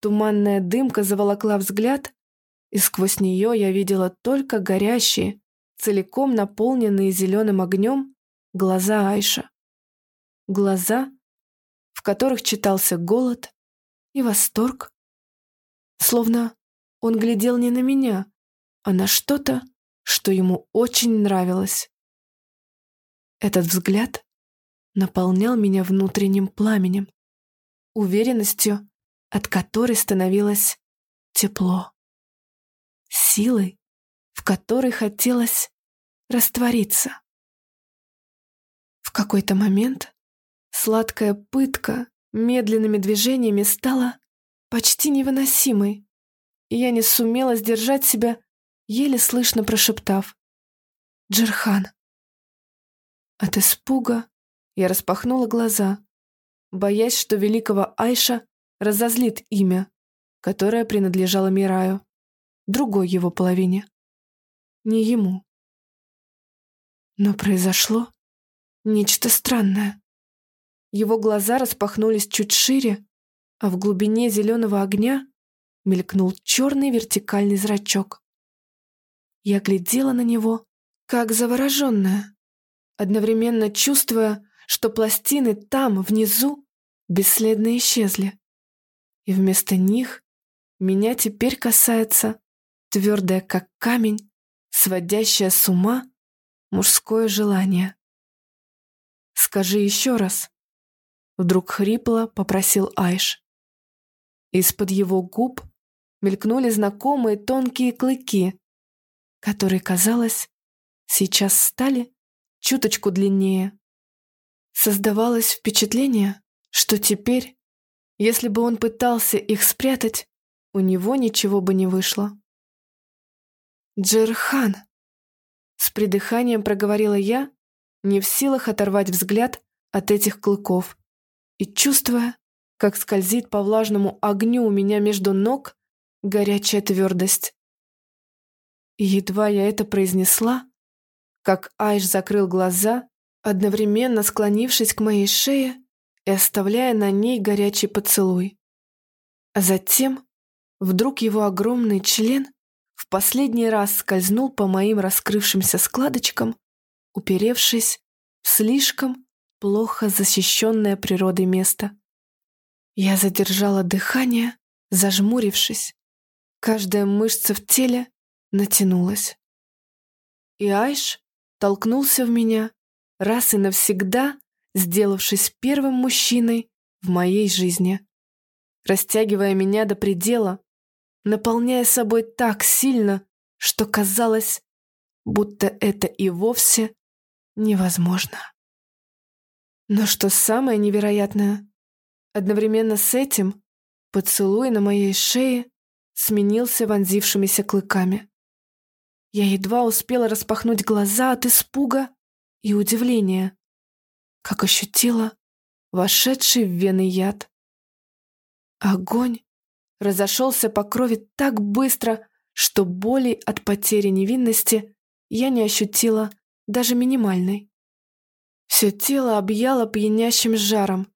Туманная дымка заволокла взгляд, и сквозь нее я видела только горящие, целиком наполненные зеленым огнем, глаза Айша. Глаза, в которых читался голод и восторг. Словно он глядел не на меня, а на что-то, что ему очень нравилось. Этот взгляд наполнял меня внутренним пламенем, уверенностью, от которой становилось тепло, силой, в которой хотелось раствориться. В какой-то момент сладкая пытка медленными движениями стала почти невыносимой, и я не сумела сдержать себя еле слышно прошептав «Джерхан». От испуга я распахнула глаза, боясь, что великого Айша разозлит имя, которое принадлежало Мираю, другой его половине, не ему. Но произошло нечто странное. Его глаза распахнулись чуть шире, а в глубине зеленого огня мелькнул черный вертикальный зрачок. Я глядела на него, как завороженная, одновременно чувствуя, что пластины там, внизу, бесследно исчезли. И вместо них меня теперь касается твердое, как камень, сводящее с ума мужское желание. «Скажи еще раз», — вдруг хрипло попросил Айш. Из-под его губ мелькнули знакомые тонкие клыки, которые, казалось, сейчас стали чуточку длиннее. Создавалось впечатление, что теперь, если бы он пытался их спрятать, у него ничего бы не вышло. «Джерхан!» С придыханием проговорила я, не в силах оторвать взгляд от этих клыков и чувствуя, как скользит по влажному огню у меня между ног горячая твердость. И едва я это произнесла, как Айш закрыл глаза, одновременно склонившись к моей шее и оставляя на ней горячий поцелуй. А затем вдруг его огромный член в последний раз скользнул по моим раскрывшимся складочкам, уперевшись в слишком плохо защищенное природой место. Я задержала дыхание, зажмурившись. Каждая мышца в теле натянулась. И Айш толкнулся в меня, раз и навсегда сделавшись первым мужчиной в моей жизни, растягивая меня до предела, наполняя собой так сильно, что казалось, будто это и вовсе невозможно. Но что самое невероятное, одновременно с этим поцелуй на моей шее сменился вонзившимися клыками. Я едва успела распахнуть глаза от испуга и удивления, как ощутила вошедший в вены яд. Огонь разошелся по крови так быстро, что боли от потери невинности я не ощутила даже минимальной. Все тело объяло пьянящим жаром,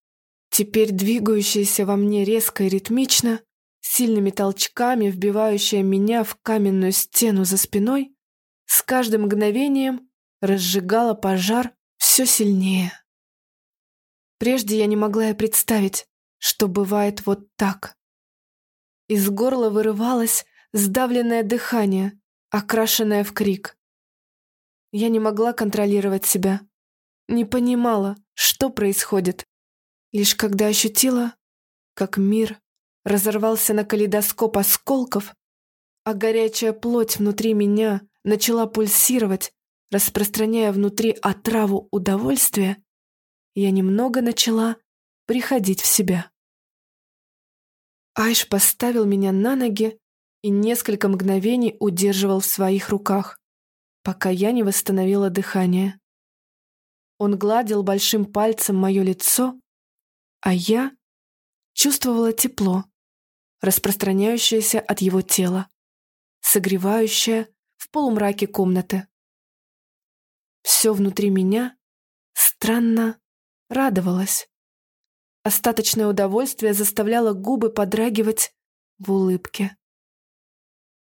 теперь двигающееся во мне резко и ритмично, сильными толчками вбивающее меня в каменную стену за спиной, с каждым мгновением разжигало пожар все сильнее. Прежде я не могла и представить, что бывает вот так. Из горла вырывалось сдавленное дыхание, окрашенное в крик. Я не могла контролировать себя, не понимала, что происходит. Лишь когда ощутила, как мир разорвался на калейдоскоп осколков, а горячая плоть внутри меня начала пульсировать, распространяя внутри отраву удовольствия, я немного начала приходить в себя. Айш поставил меня на ноги и несколько мгновений удерживал в своих руках, пока я не восстановила дыхание. Он гладил большим пальцем мое лицо, а я чувствовала тепло, распространяющееся от его тела, согревающее в полумраке комнаты. Все внутри меня странно радовалось. Остаточное удовольствие заставляло губы подрагивать в улыбке.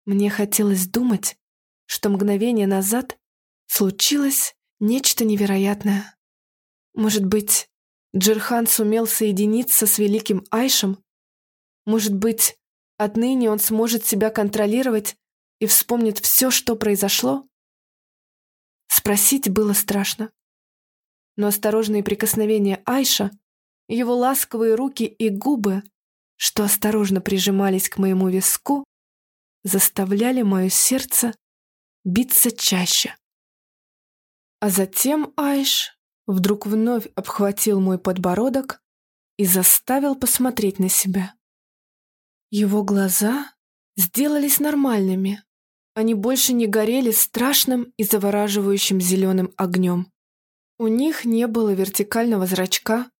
Мне хотелось думать, что мгновение назад случилось нечто невероятное. Может быть, Джерхан сумел соединиться с великим Айшем? Может быть, отныне он сможет себя контролировать и вспомнит все, что произошло? Спросить было страшно. Но осторожные прикосновения Айша — его ласковые руки и губы, что осторожно прижимались к моему виску, заставляли мое сердце биться чаще. А затем Айш вдруг вновь обхватил мой подбородок и заставил посмотреть на себя. Его глаза сделались нормальными. Они больше не горели страшным и завораживающим зеленым огнем. У них не было вертикального зрачка,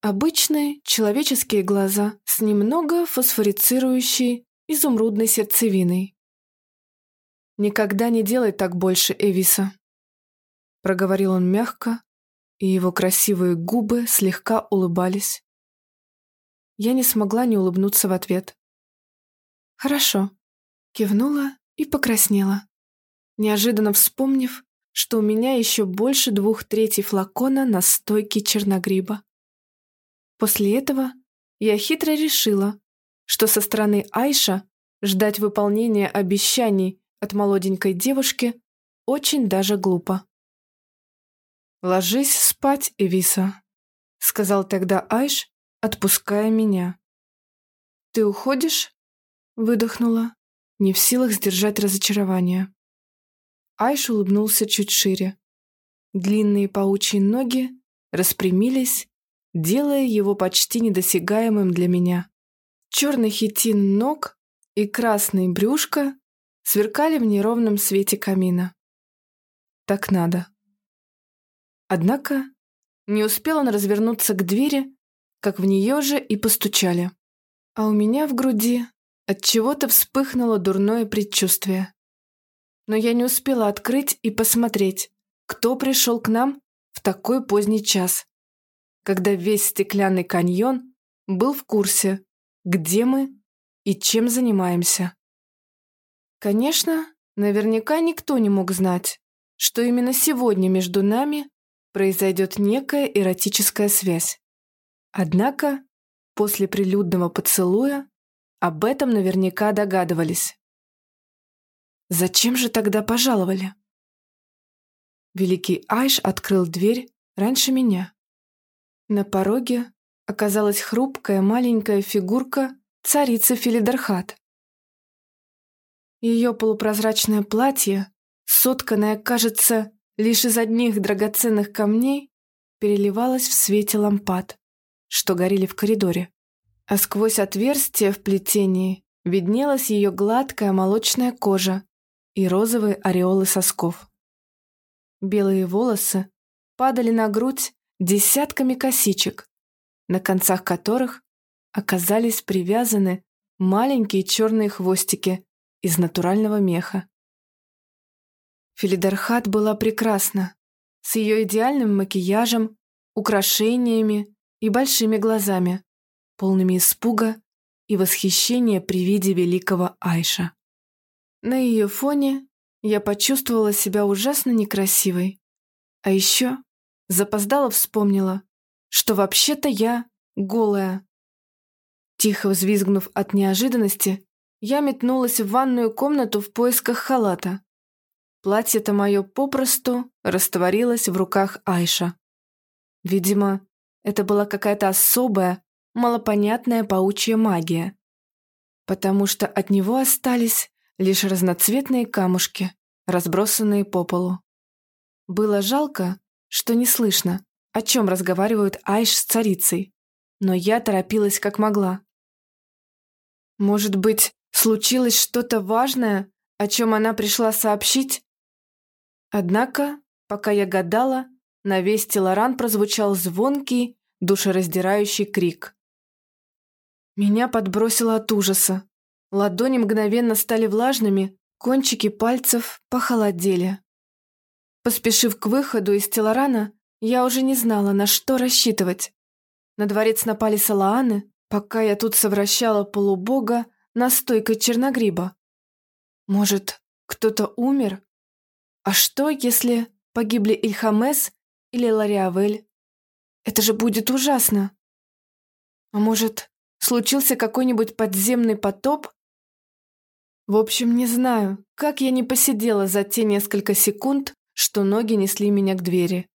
Обычные человеческие глаза с немного фосфорицирующей изумрудной сердцевиной. «Никогда не делай так больше, Эвиса», — проговорил он мягко, и его красивые губы слегка улыбались. Я не смогла не улыбнуться в ответ. «Хорошо», — кивнула и покраснела, неожиданно вспомнив, что у меня еще больше двух третий флакона на стойке черногриба. После этого я хитро решила, что со стороны Айша ждать выполнения обещаний от молоденькой девушки очень даже глупо. «Ложись спать, Эвиса», — сказал тогда Айш, отпуская меня. «Ты уходишь?» — выдохнула, не в силах сдержать разочарование. Айш улыбнулся чуть шире. Длинные паучьи ноги распрямились, делая его почти недосягаемым для меня. Черный хитин ног и красный брюшко сверкали в неровном свете камина. Так надо. Однако не успел он развернуться к двери, как в нее же и постучали. А у меня в груди от чего-то вспыхнуло дурное предчувствие но я не успела открыть и посмотреть, кто пришел к нам в такой поздний час, когда весь стеклянный каньон был в курсе, где мы и чем занимаемся. Конечно, наверняка никто не мог знать, что именно сегодня между нами произойдет некая эротическая связь. Однако, после прилюдного поцелуя об этом наверняка догадывались. Зачем же тогда пожаловали? Великий Айш открыл дверь раньше меня. На пороге оказалась хрупкая маленькая фигурка царицы Филидерхат. Ее полупрозрачное платье, сотканное, кажется, лишь из одних драгоценных камней, переливалось в свете лампад, что горели в коридоре. А сквозь отверстие в плетении виднелась ее гладкая молочная кожа и розовые ореолы сосков. Белые волосы падали на грудь десятками косичек, на концах которых оказались привязаны маленькие черные хвостики из натурального меха. Филидерхат была прекрасна, с ее идеальным макияжем, украшениями и большими глазами, полными испуга и восхищения при виде великого Айша. На ее фоне я почувствовала себя ужасно некрасивой. А еще запоздала вспомнила, что вообще-то я голая. Тихо взвизгнув от неожиданности, я метнулась в ванную комнату в поисках халата. Платье-то мое попросту растворилось в руках Айша. Видимо, это была какая-то особая, малопонятная паучья магия. Потому что от него остались лишь разноцветные камушки, разбросанные по полу. Было жалко, что не слышно, о чем разговаривают Айш с царицей, но я торопилась как могла. Может быть, случилось что-то важное, о чем она пришла сообщить? Однако, пока я гадала, на весь Телоран прозвучал звонкий, душераздирающий крик. Меня подбросило от ужаса. Ладони мгновенно стали влажными, кончики пальцев похолодели. Поспешив к выходу из Телорана, я уже не знала, на что рассчитывать. На дворец напали салааны, пока я тут совращала полубога настойкой черногриба. Может, кто-то умер? А что, если погибли Ильхамес или Лариавель? Это же будет ужасно. А может, случился какой-нибудь подземный потоп, в общем, не знаю, как я не посидела за те несколько секунд, что ноги несли меня к двери.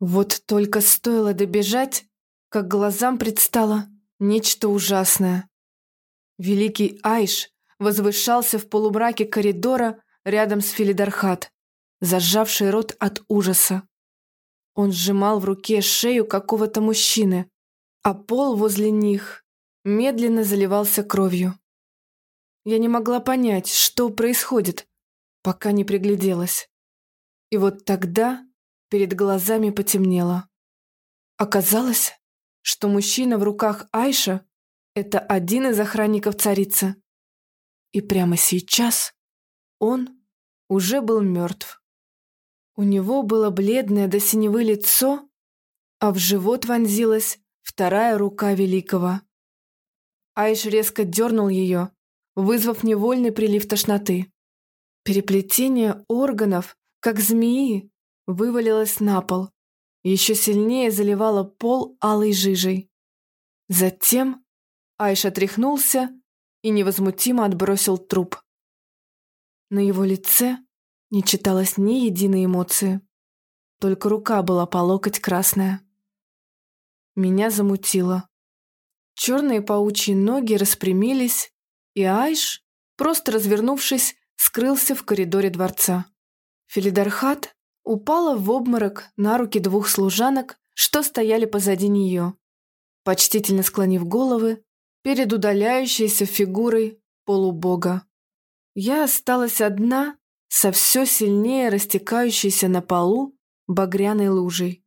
Вот только стоило добежать, как глазам предстало нечто ужасное. Великий Айш возвышался в полумраке коридора рядом с Филидархат, зажавший рот от ужаса. Он сжимал в руке шею какого-то мужчины, а пол возле них медленно заливался кровью. Я не могла понять, что происходит, пока не пригляделась. И вот тогда перед глазами потемнело. Оказалось, что мужчина в руках Айша — это один из охранников царицы. И прямо сейчас он уже был мертв. У него было бледное до синевы лицо, а в живот вонзилась вторая рука великого. Айш резко дернул ее, вызвав невольный прилив тошноты. Переплетение органов, как змеи, вывалилось на пол, еще сильнее заливало пол алой жижей. Затем Айша тряхнулся и невозмутимо отбросил труп. На его лице не читалось ни единой эмоции. Только рука была по локоть красная. Меня замутило. Черные паучьи ноги распрямились, и Айш, просто развернувшись, скрылся в коридоре дворца. Филидархат упала в обморок на руки двух служанок, что стояли позади нее, почтительно склонив головы перед удаляющейся фигурой полубога. Я осталась одна со все сильнее растекающейся на полу багряной лужей.